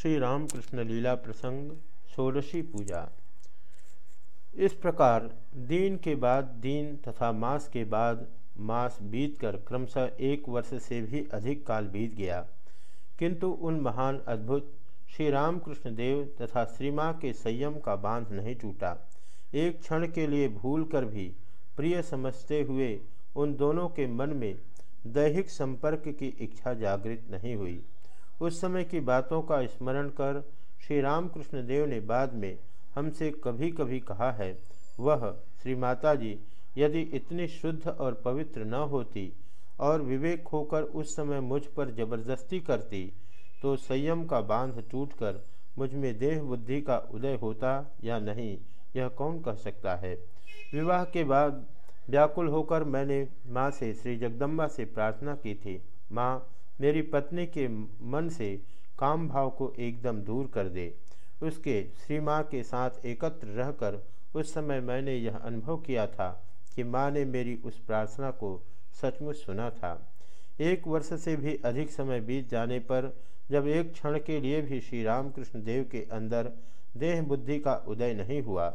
श्री रामकृष्ण लीला प्रसंग, षोडशी पूजा। इस प्रकार दिन के बाद दिन तथा मास के बाद मास बीतकर क्रमशः एक वर्ष से भी अधिक काल बीत गया। किंतु उन महान अद्भुत श्री रामकृष्ण देव तथा श्री माँ के संयम का बाँध नहीं टूटा। एक क्षण के लिए भूल कर भी प्रिय समझते हुए उन दोनों के मन में दैहिक संपर्क की इच्छा जागृत नहीं हुई। उस समय की बातों का स्मरण कर श्री रामकृष्ण देव ने बाद में हमसे कभी कभी कहा है, वह, श्री माता जी यदि इतनी शुद्ध और पवित्र न होती और विवेक होकर उस समय मुझ पर ज़बरदस्ती करती तो संयम का बाँध टूटकर मुझमें देह बुद्धि का उदय होता या नहीं, यह कौन कह सकता है? विवाह के बाद व्याकुल होकर मैंने माँ से, श्री जगदम्बा से प्रार्थना की थी, माँ मेरी पत्नी के मन से काम भाव को एकदम दूर कर दे। उसके श्री माँ के साथ एकत्र रहकर उस समय मैंने यह अनुभव किया था कि माँ ने मेरी उस प्रार्थना को सचमुच सुना था। एक वर्ष से भी अधिक समय बीत जाने पर जब एक क्षण के लिए भी श्री रामकृष्ण देव के अंदर देह बुद्धि का उदय नहीं हुआ,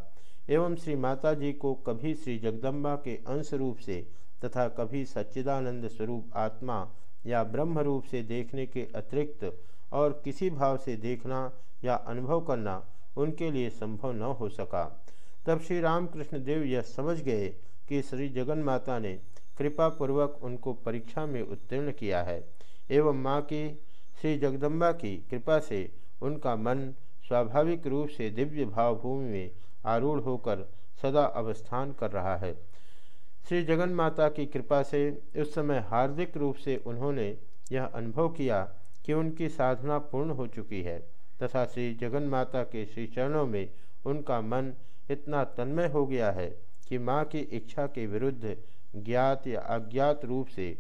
एवं श्री माता जी को कभी श्री जगदम्बा के अंश रूप से तथा कभी सच्चिदानंद स्वरूप आत्मा या ब्रह्म रूप से देखने के अतिरिक्त और किसी भाव से देखना या अनुभव करना उनके लिए संभव न हो सका। तब श्री रामकृष्ण देव यह समझ गए कि श्री जगन माता ने कृपा पूर्वक उनको परीक्षा में उत्तीर्ण किया है एवं माँ की, श्री जगदम्बा की कृपा से उनका मन स्वाभाविक रूप से दिव्य भावभूमि में आरूढ़ होकर सदा अवस्थान कर रहा है। श्री जगन माता की कृपा से उस समय हार्दिक रूप से उन्होंने यह अनुभव किया कि उनकी साधना पूर्ण हो चुकी है तथा श्री जगन माता के श्री चरणों में उनका मन इतना तन्मय हो गया है कि माँ की इच्छा के विरुद्ध ज्ञात या अज्ञात रूप से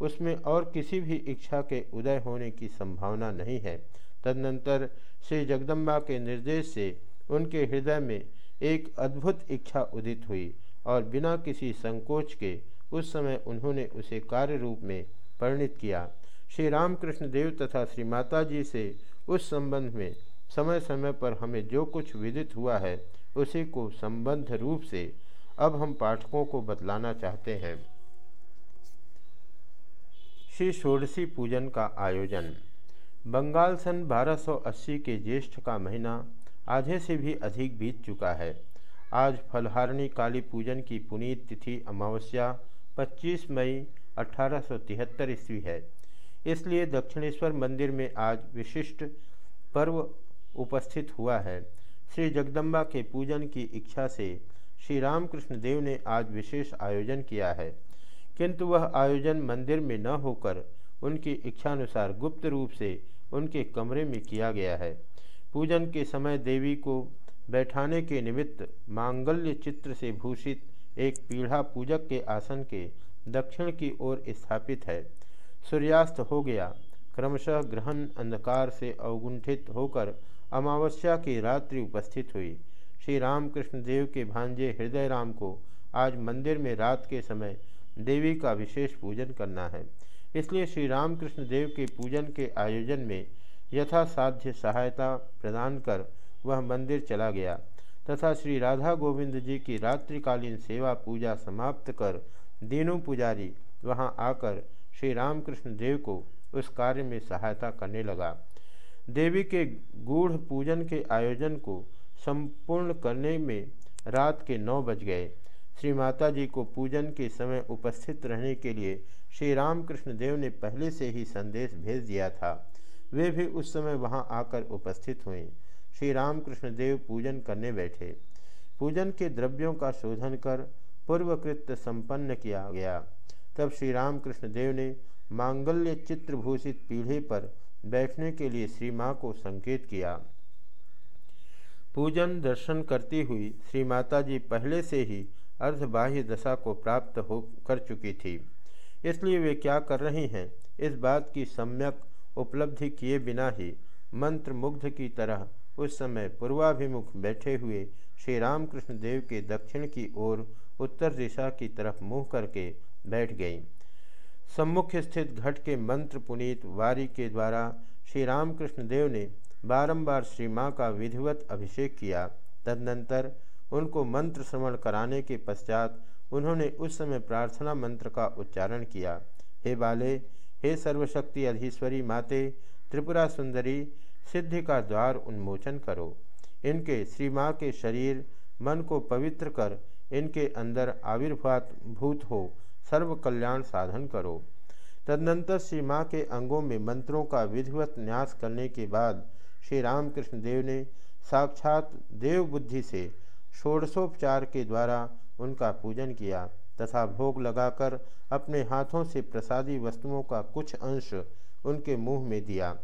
उसमें और किसी भी इच्छा के उदय होने की संभावना नहीं है। तदनंतर श्री जगदम्बा के निर्देश से उनके हृदय में एक अद्भुत इच्छा उदित हुई। और बिना किसी संकोच के उस समय उन्होंने उसे कार्य रूप में परिणित किया। श्री रामकृष्ण देव तथा श्री माता जी से उस संबंध में समय समय पर हमें जो कुछ विदित हुआ है, उसी को संबंध रूप से अब हम पाठकों को बतलाना चाहते हैं। श्री षोडशी पूजन का आयोजन। बंगाल सन 1280 के ज्येष्ठ का महीना आधे से भी अधिक बीत चुका है। आज फलहारिणी काली पूजन की पुनीत तिथि अमावस्या 25 मई अठारह सौ तिहत्तर ईस्वी है। इसलिए दक्षिणेश्वर मंदिर में आज विशिष्ट पर्व उपस्थित हुआ है। श्री जगदम्बा के पूजन की इच्छा से श्री रामकृष्ण देव ने आज विशेष आयोजन किया है। किंतु वह आयोजन मंदिर में न होकर उनकी इच्छानुसार गुप्त रूप से उनके कमरे में किया गया है। पूजन के समय देवी को बैठाने के निमित्त मांगल्य चित्र से भूषित एक पीढ़ा पूजक के आसन के दक्षिण की ओर स्थापित है। सूर्यास्त हो गया। क्रमशः ग्रहण अंधकार से अवगुंठित होकर अमावस्या की रात्रि उपस्थित हुई। श्री रामकृष्ण देव के भांजे हृदय राम को आज मंदिर में रात के समय देवी का विशेष पूजन करना है। इसलिए श्री रामकृष्ण देव के पूजन के आयोजन में यथासाध्य सहायता प्रदान कर वह मंदिर चला गया। तथा श्री राधा गोविंद जी की रात्रिकालीन सेवा पूजा समाप्त कर दीनू पुजारी वहाँ आकर श्री रामकृष्ण देव को उस कार्य में सहायता करने लगा। देवी के गूढ़ पूजन के आयोजन को संपूर्ण करने में रात के नौ बज गए। श्री माता जी को पूजन के समय उपस्थित रहने के लिए श्री रामकृष्ण देव ने पहले से ही संदेश भेज दिया था। वे भी उस समय वहाँ आकर उपस्थित हुए श्री रामकृष्ण देव पूजन करने बैठे। पूजन के द्रव्यों का शोधन कर पूर्वकृत संपन्न किया गया। तब श्री रामकृष्ण देव ने मांगल्य चित्रभूषित पीढ़े पर बैठने के लिए श्री माँ को संकेत किया। पूजन दर्शन करती हुई श्री माता जी पहले से ही अर्धबाह्य दशा को प्राप्त हो कर चुकी थी। इसलिए वे क्या कर रही हैं, इस बात की सम्यक उपलब्धि किए बिना ही मंत्र मुग्ध की तरह उस समय पूर्वाभिमुख बैठे हुए श्री रामकृष्ण देव के दक्षिण की ओर उत्तर दिशा की तरफ़ मुँह करके बैठ गई। सम्मुख स्थित घट के मंत्र पुनीत वारी के द्वारा श्री रामकृष्ण देव ने बारंबार श्री माँ का विधिवत अभिषेक किया। तदनंतर उनको मंत्र श्रवण कराने के पश्चात उन्होंने उस समय प्रार्थना मंत्र का उच्चारण किया। हे बाले, हे सर्वशक्ति अधीश्वरी माते, त्रिपुरा सुंदरी सिद्धि का द्वार उन्मोचन करो। इनके श्री माँ के शरीर मन को पवित्र कर इनके अंदर आविर्भात भूत हो सर्व कल्याण साधन करो। तदनंतर श्री माँ के अंगों में मंत्रों का विधिवत न्यास करने के बाद श्री रामकृष्ण देव ने साक्षात देव बुद्धि से षोडशोपचार के द्वारा उनका पूजन किया तथा भोग लगाकर अपने हाथों से प्रसादी वस्तुओं का कुछ अंश उनके मुँह में दिया।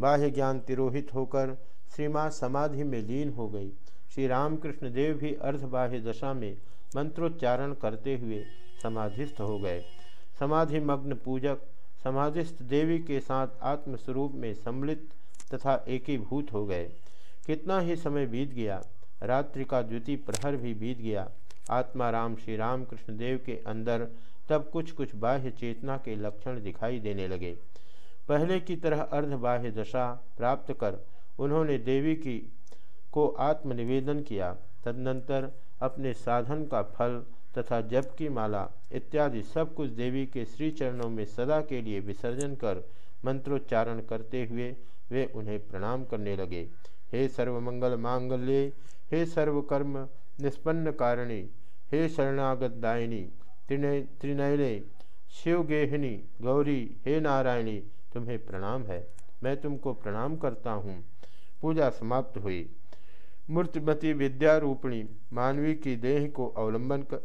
बाह्य ज्ञान तिरोहित होकर श्री माँ समाधि में लीन हो गई। श्री रामकृष्ण देव भी अर्धबाह्य दशा में मंत्रोच्चारण करते हुए समाधिस्थ हो गए। समाधि मग्न पूजक, समाधिस्थ देवी के साथ आत्मस्वरूप में सम्मिलित तथा एकीभूत हो गए। कितना ही समय बीत गया, रात्रि का द्वितीय प्रहर भी बीत गया। आत्मा राम श्री राम कृष्ण देव के अंदर तब कुछ कुछ बाह्य चेतना के लक्षण दिखाई देने लगे। पहले की तरह अर्धबाह्य दशा प्राप्त कर उन्होंने देवी की को आत्मनिवेदन किया। तदनंतर अपने साधन का फल तथा जप की माला इत्यादि सब कुछ देवी के श्री चरणों में सदा के लिए विसर्जन कर मंत्रोच्चारण करते हुए वे उन्हें प्रणाम करने लगे। हे सर्वमंगल मांगल्य, हे सर्वकर्म निष्पन्न कारिणी, हे शरणागत दायिनी त्रिनय, त्रिनयने, शिवगेहिनी, गौरी, हे नारायणी तुम्हें प्रणाम है। मैं तुमको प्रणाम करता हूँ। पूजा समाप्त हुई। मूर्तिमती विद्यारूपिणी मानवी की देह को अवलंबन कर,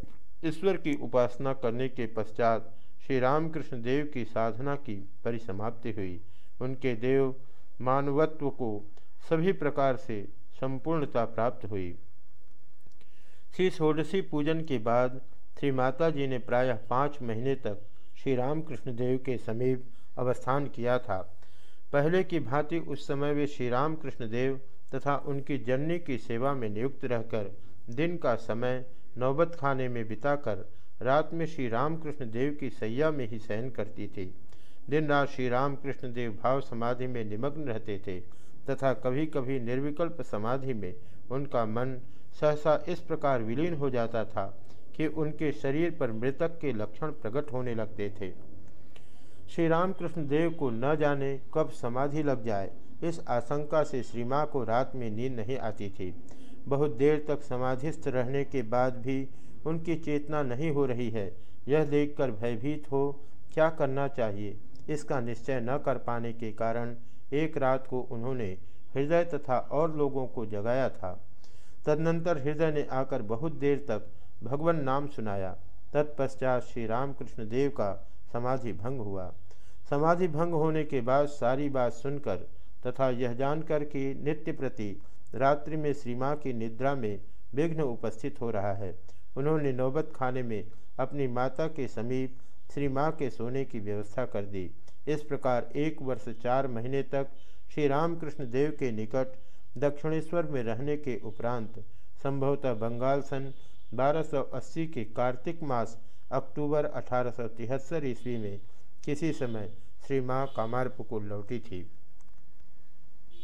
ईश्वर की उपासना करने के पश्चात श्री रामकृष्ण देव की साधना की परिसमाप्ति हुई। उनके देव मानवत्व को सभी प्रकार से संपूर्णता प्राप्त हुई। श्री षोडशी पूजन के बाद श्री माता जी ने प्रायः पाँच महीने तक श्री रामकृष्ण देव के समीप अवस्थान किया था। पहले की भांति उस समय वे श्री रामकृष्ण देव तथा उनकी जननी की सेवा में नियुक्त रहकर दिन का समय नौबत खाने में बिताकर रात में श्री रामकृष्ण देव की सैया में ही सहन करती थी। दिन रात श्री रामकृष्ण देव भाव समाधि में निमग्न रहते थे तथा कभी कभी निर्विकल्प समाधि में उनका मन सहसा इस प्रकार विलीन हो जाता था कि उनके शरीर पर मृतक के लक्षण प्रकट होने लगते थे। श्री रामकृष्ण देव को न जाने कब समाधि लग जाए। इस आशंका से श्री माँ को रात में नींद नहीं आती थी। बहुत देर तक समाधिस्थ रहने के बाद भी उनकी चेतना नहीं हो रही है। यह देखकर भयभीत हो, क्या करना चाहिए? इसका निश्चय न कर पाने के कारण एक रात को उन्होंने हृदय तथा और लोगों को जगाया था। तदनंतर हृदय ने आकर बहुत देर तक भगवान नाम सुनाया। तत्पश्चात श्री रामकृष्ण देव का समाधि भंग हुआ। समाधि भंग होने के बाद सारी बात सुनकर तथा यह जानकर कि नित्य प्रति रात्रि में श्री माँ की निद्रा में विघ्न उपस्थित हो रहा है। उन्होंने नौबत खाने में अपनी माता के समीप श्री माँ के सोने की व्यवस्था कर दी। इस प्रकार एक वर्ष चार महीने तक श्री रामकृष्ण देव के निकट दक्षिणेश्वर में रहने के उपरांत संभवतः बंगाल सन 1280 के कार्तिक मास अक्टूबर अठारह सौ तिहत्तर ईस्वी में किसी समय श्री माँ कामारपुकुर लौटी थी।